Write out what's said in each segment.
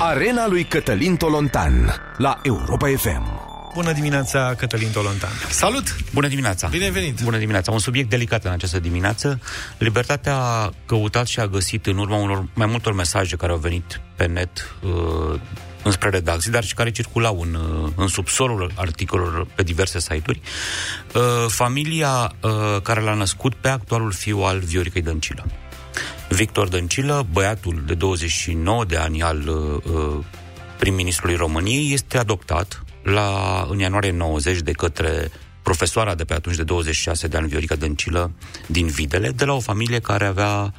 Arena lui Cătălin Tolontan la Europa FM. Bună dimineața, Cătălin Tolontan. Salut! Bună dimineața! Bine venit! Bună dimineața! Un subiect delicat în această dimineață. Libertatea a căutat și a găsit în urma unor mai multor mesaje care au venit pe net uh, înspre redacții, dar și care circulau în, uh, în subsolul articolelor pe diverse site-uri, uh, familia uh, care l-a născut pe actualul fiu al Vioricăi Dăncilă. Victor Dăncilă, băiatul de 29 de ani al uh, prim-ministrului României, este adoptat la, în ianuarie 90 de către profesoara de pe atunci de 26 de ani, Viorica Dăncilă, din Videle, de la o familie care avea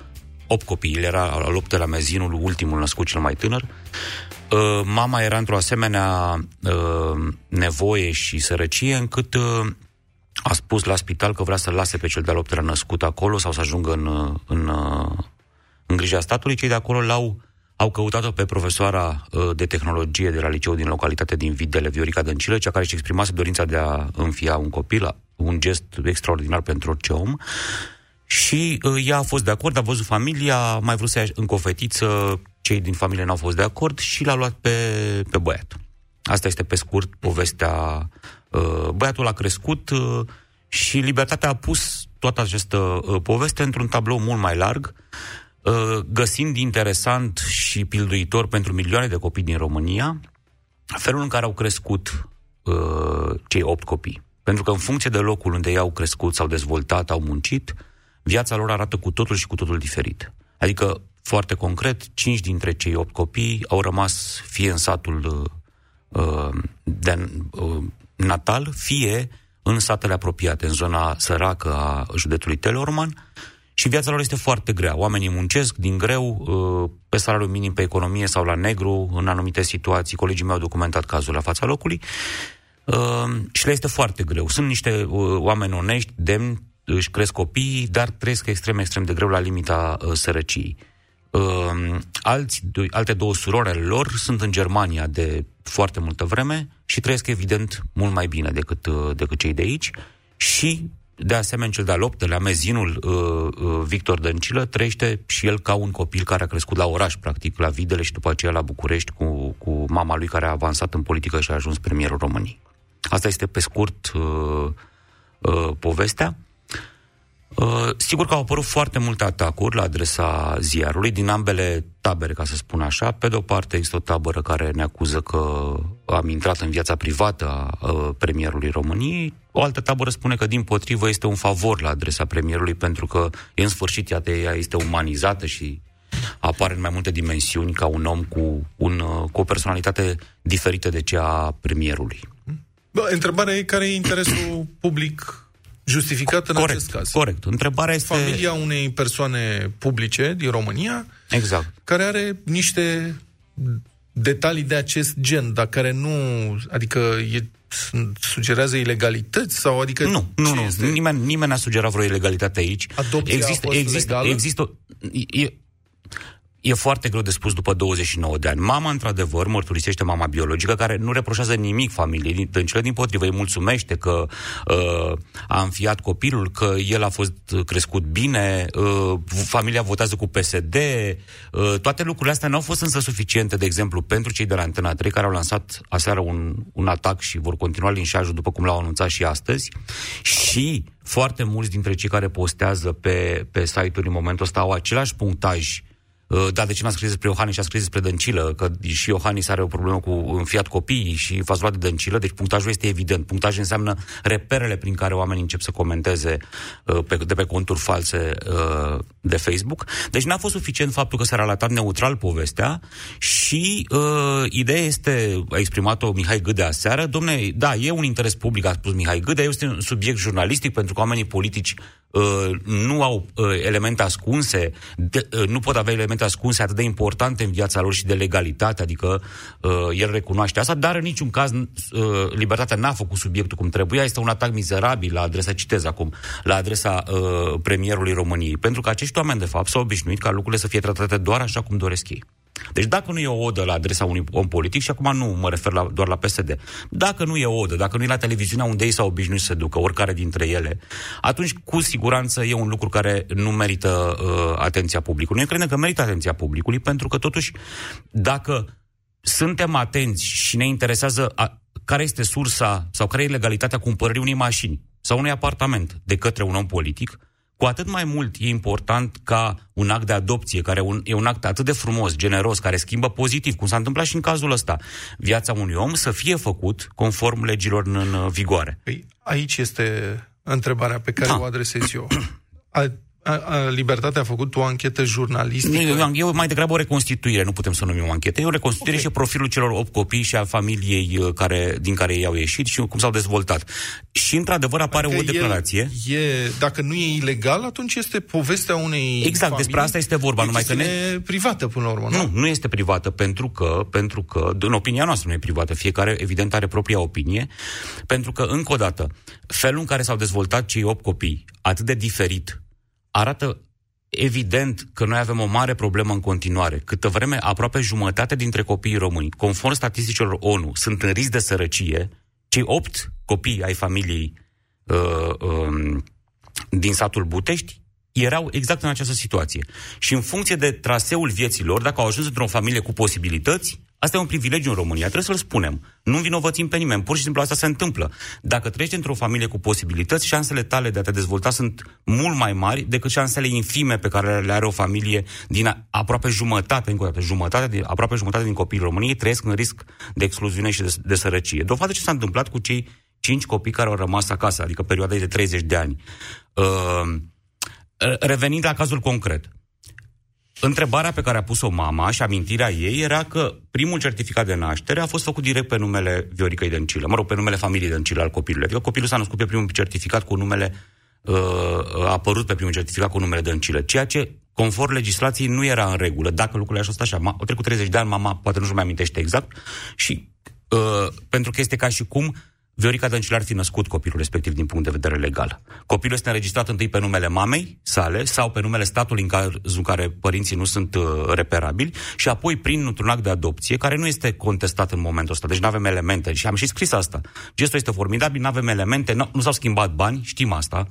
8 copii. El era al 8 la mezinul, ultimul născut cel mai tânăr. Uh, mama era într-o asemenea uh, nevoie și sărăcie încât uh, a spus la spital că vrea să lase pe cel de-al optelea născut acolo sau să ajungă în, în, în grija statului. Cei de acolo l-au au căutat-o pe profesoara de tehnologie de la liceu din localitate din Videle, Viorica Dăncilă, cea care își exprimase dorința de a înfia un copil, un gest extraordinar pentru orice om. Și uh, ea a fost de acord, a văzut familia, mai vrut să ia încă o fetiță, cei din familie n-au fost de acord și l-a luat pe, pe băiat. Asta este pe scurt povestea. Uh, băiatul a crescut uh, și libertatea a pus toată această uh, poveste într-un tablou mult mai larg, uh, găsind interesant și pilduitor pentru milioane de copii din România felul în care au crescut uh, cei opt copii. Pentru că în funcție de locul unde ei au crescut, s-au dezvoltat, au muncit, viața lor arată cu totul și cu totul diferit. Adică, foarte concret, cinci dintre cei opt copii au rămas fie în satul uh, de uh, natal, fie în satele apropiate, în zona săracă a județului Telorman, și viața lor este foarte grea. Oamenii muncesc din greu, uh, pe salariu minim pe economie sau la negru, în anumite situații. Colegii mei au documentat cazul la fața locului. Uh, și le este foarte greu. Sunt niște uh, oameni onești, demni, își cresc copiii, dar trăiesc extrem, extrem de greu la limita uh, sărăciei. Uh, alți, alte două surori ale lor sunt în Germania de foarte multă vreme și trăiesc evident mult mai bine decât, uh, decât cei de aici și de asemenea, cel de-al optelea, mezinul uh, uh, Victor Dăncilă, trăiește și el ca un copil care a crescut la oraș, practic, la Videle și după aceea la București cu, cu mama lui care a avansat în politică și a ajuns premierul României. Asta este, pe scurt, uh, uh, povestea. Uh, sigur că au apărut foarte multe atacuri la adresa ziarului din ambele tabere, ca să spun așa. Pe de o parte există o tabără care ne acuză că am intrat în viața privată a uh, premierului României. O altă tabără spune că din potrivă este un favor la adresa premierului pentru că în sfârșit iată ea este umanizată și apare în mai multe dimensiuni ca un om cu, un, uh, cu o personalitate diferită de cea a premierului. Bă, întrebarea e care e interesul public justificat în corect, acest caz. Corect. Întrebarea este... Familia unei persoane publice din România exact. care are niște detalii de acest gen, dar care nu... Adică e, sugerează ilegalități sau adică nu, nu, nu. Este? Nimeni, nimeni n-a sugerat vreo ilegalitate aici. Adopția există, a fost există, legală? există, e, E foarte greu de spus după 29 de ani. Mama, într-adevăr, mărturisește mama biologică, care nu reproșează nimic familiei Dăncilă, din potrivă, îi mulțumește că uh, a înfiat copilul, că el a fost crescut bine, uh, familia votează cu PSD, uh, toate lucrurile astea nu au fost însă suficiente, de exemplu, pentru cei de la Antena 3, care au lansat aseară un, un atac și vor continua linșajul, după cum l-au anunțat și astăzi, și foarte mulți dintre cei care postează pe, pe site-uri în momentul ăsta au același punctaj Uh, dar de ce n-a scris despre Iohannis și a scris despre Dăncilă? Că și Iohannis are o problemă cu înfiat copiii și v-ați luat de Dăncilă, deci punctajul este evident. Punctajul înseamnă reperele prin care oamenii încep să comenteze uh, pe, de pe conturi false uh, de Facebook. Deci n-a fost suficient faptul că s-a relatat neutral povestea și uh, ideea este, a exprimat-o Mihai Gâdea aseară, domne, da, e un interes public, a spus Mihai Gâdea, este un subiect jurnalistic pentru că oamenii politici Uh, nu au uh, elemente ascunse, de, uh, nu pot avea elemente ascunse atât de importante în viața lor și de legalitate, adică uh, el recunoaște asta, dar în niciun caz uh, libertatea n-a făcut subiectul cum trebuia, este un atac mizerabil la adresa, citez acum, la adresa uh, premierului României, pentru că acești oameni, de fapt, s-au obișnuit ca lucrurile să fie tratate doar așa cum doresc ei. Deci dacă nu e o odă la adresa unui om politic, și acum nu mă refer la, doar la PSD, dacă nu e o odă, dacă nu e la televiziunea unde ei s-au obișnuit să se ducă, oricare dintre ele, atunci cu siguranță e un lucru care nu merită uh, atenția publicului. Eu cred că merită atenția publicului, pentru că totuși, dacă suntem atenți și ne interesează a, care este sursa sau care e legalitatea cumpărării unei mașini sau unui apartament de către un om politic, cu atât mai mult e important ca un act de adopție, care un, e un act atât de frumos, generos, care schimbă pozitiv, cum s-a întâmplat și în cazul ăsta, viața unui om să fie făcut conform legilor în, în vigoare. Păi, aici este întrebarea pe care da. o adresez eu. A, a, a, Libertatea a făcut o anchetă jurnalistică. E mai degrabă o reconstituire, nu putem să numim o anchetă. E o reconstituire okay. și profilul celor 8 copii și a familiei uh, care, din care ei au ieșit și cum s-au dezvoltat. Și, într-adevăr, apare adică o declarație. E, e, dacă nu e ilegal, atunci este povestea unei Exact, familii, despre asta este vorba. Numai că ne... privată, până la urmă, nu? Nu, nu este privată, pentru că, pentru că, în opinia noastră nu e privată. Fiecare, evident, are propria opinie. Pentru că, încă o dată, felul în care s-au dezvoltat cei 8 copii, atât de diferit, arată evident că noi avem o mare problemă în continuare. Câtă vreme aproape jumătate dintre copiii români, conform statisticilor ONU, sunt în risc de sărăcie, cei opt copii ai familiei uh, uh, din satul Butești erau exact în această situație. Și în funcție de traseul vieților, dacă au ajuns într-o familie cu posibilități, Asta e un privilegiu în România, trebuie să-l spunem. Nu învinovățim pe nimeni, pur și simplu asta se întâmplă. Dacă trăiești într-o familie cu posibilități, șansele tale de a te dezvolta sunt mult mai mari decât șansele infime pe care le are o familie din aproape jumătate, încă o dată, jumătate, din, aproape jumătate din copiii României trăiesc în risc de excluziune și de, de sărăcie. Dovadă ce s-a întâmplat cu cei cinci copii care au rămas acasă, adică perioada de 30 de ani. Uh, revenind la cazul concret. Întrebarea pe care a pus-o mama și amintirea ei era că primul certificat de naștere a fost făcut direct pe numele Vioricăi Dăncilă, mă rog, pe numele familiei Dăncilă al copilului. Adică copilul s-a născut pe primul certificat cu numele, uh, a apărut pe primul certificat cu numele Dăncilă, ceea ce, conform legislației, nu era în regulă. Dacă lucrurile așa stat așa, au trecut 30 de ani, mama poate nu-și mai amintește exact și uh, pentru că este ca și cum Viorica Dăncilă ar fi născut copilul respectiv din punct de vedere legal. Copilul este înregistrat întâi pe numele mamei sale sau pe numele statului în cazul în care părinții nu sunt uh, reperabili și apoi prin un act de adopție care nu este contestat în momentul ăsta. Deci nu avem elemente și am și scris asta. Gestul este formidabil, nu avem elemente, nu, nu s-au schimbat bani, știm asta,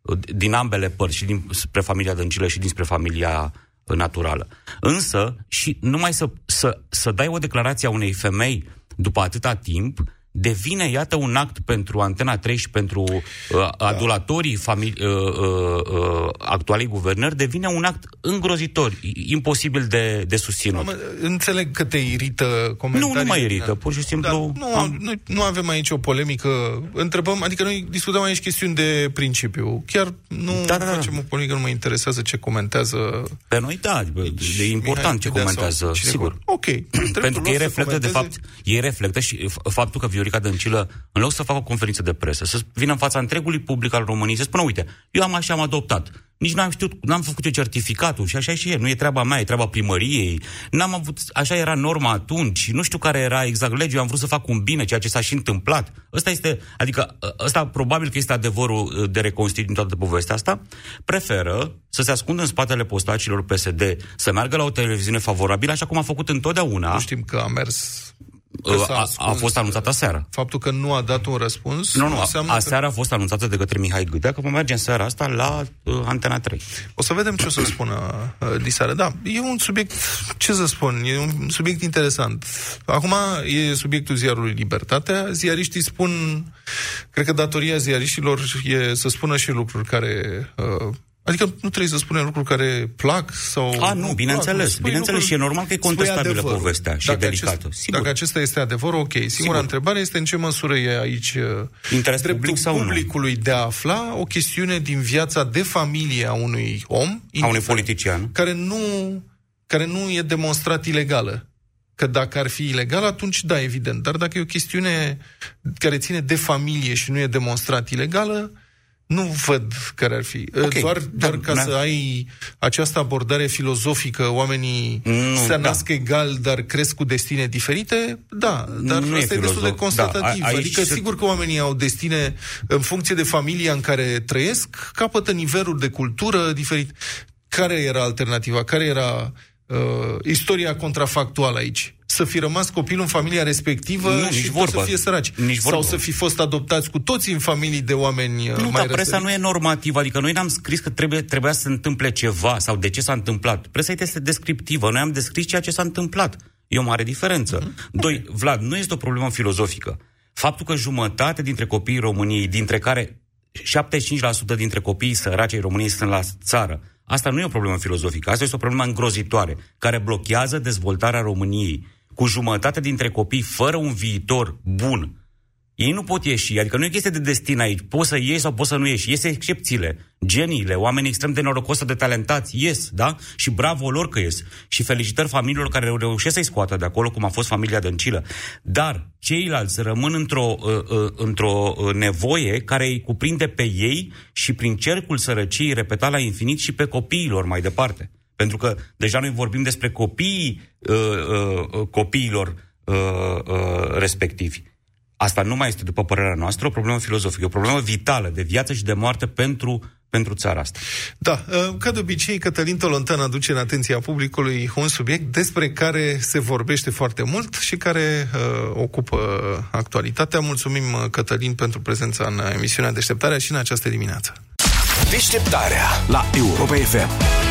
uh, din ambele părți, și din spre familia Dăncilă și dinspre familia uh, naturală. Însă, și numai să, să, să dai o declarație a unei femei după atâta timp, devine, iată, un act pentru Antena 3 și pentru uh, adulatorii famili- uh, uh, uh, actualei guvernări, devine un act îngrozitor, imposibil de, de susținut. Am, înțeleg că te irită comentarii. Nu, nu mă irită, pur și simplu... Da, nu, am... noi nu avem aici o polemică, întrebăm, adică noi discutăm aici chestiuni de principiu. Chiar nu da, da, da. facem o polemică, nu mă interesează ce comentează... Pe noi, da, e important ce comentează, sigur. Ok. Pentru că ei reflectă, de fapt, ei reflectă și faptul că Viorica Dăncilă, în loc să facă o conferință de presă, să vină în fața întregului public al României, să spună, uite, eu am așa, am adoptat. Nici n-am știut, n-am făcut eu certificatul și așa și e. Nu e treaba mea, e treaba primăriei. N-am avut, așa era norma atunci. Nu știu care era exact legea, eu am vrut să fac un bine, ceea ce s-a și întâmplat. Ăsta este, adică, ăsta probabil că este adevărul uh, de reconstituit din toată povestea asta. Preferă să se ascundă în spatele postacilor PSD, să meargă la o televiziune favorabilă, așa cum a făcut întotdeauna. Nu știm că a mers a, a fost anunțată aseară. Faptul că nu a dat un răspuns... Nu, nu, aseară că... a fost anunțată de către Mihai Gâdea că vom merge în seara asta la uh, Antena 3. O să vedem ce o să spună uh, diseară. Da, e un subiect, ce să spun, e un subiect interesant. Acum e subiectul ziarului Libertatea. Ziariștii spun, cred că datoria ziariștilor e să spună și lucruri care... Uh, Adică nu trebuie să spunem lucruri care plac sau... A, nu, bineînțeles. Plac, bineînțeles și e normal că e contestabilă povestea și dacă e delicată. Acest, Sigur. Dacă acesta este adevărul, ok. Singura Sigur. întrebare este în ce măsură e aici uh, Interes public sau publicului nu? de a afla o chestiune din viața de familie a unui om, a unui politician, care nu, care nu e demonstrat ilegală. Că dacă ar fi ilegal, atunci da, evident. Dar dacă e o chestiune care ține de familie și nu e demonstrat ilegală, nu văd care ar fi. Okay. Doar, doar da, ca da. să ai această abordare filozofică, oamenii nu, se da. nasc da. egal, dar cresc cu destine diferite, da, dar nu asta e, e destul de constatativ. Da, a, adică se... sigur că oamenii au destine în funcție de familia în care trăiesc, capătă niveluri de cultură diferit. Care era alternativa? Care era uh, istoria contrafactuală aici? Să fi rămas copilul în familia respectivă nu, și vorba. să fie săraci. Nici Sau vorba. să fi fost adoptați cu toții în familii de oameni uh, nu, mai dar presa nu e normativă, adică noi n-am scris că trebuie, trebuia să se întâmple ceva sau de ce s-a întâmplat. Presa este descriptivă, noi am descris ceea ce s-a întâmplat. E o mare diferență. Uh-huh. Doi, Vlad, nu este o problemă filozofică. Faptul că jumătate dintre copiii României, dintre care 75% dintre copiii săraci ai României sunt la țară, asta nu e o problemă filozofică, asta este o problemă îngrozitoare, care blochează dezvoltarea României. Cu jumătate dintre copii fără un viitor bun, ei nu pot ieși, adică nu e chestie de destin aici. Poți să ieși sau poți să nu ieși. Iese excepțiile, geniile, oamenii extrem de norocos de talentați, ies, da? Și bravo lor că ies. Și felicitări familiilor care reușesc să-i scoată de acolo, cum a fost familia Dăncilă. Dar ceilalți rămân într-o, uh, uh, într-o uh, nevoie care îi cuprinde pe ei și prin cercul sărăciei repetat la infinit și pe copiilor mai departe. Pentru că deja noi vorbim despre copiii uh, uh, copiilor uh, uh, respectivi. Asta nu mai este, după părerea noastră, o problemă filozofică, o problemă vitală, de viață și de moarte pentru, pentru țara asta. Da, ă, ca de obicei, Cătălin Tolontan aduce în atenția publicului un subiect despre care se vorbește foarte mult și care uh, ocupă actualitatea. Mulțumim, Cătălin, pentru prezența în emisiunea Deșteptarea și în această dimineață. Deșteptarea la Europa FM.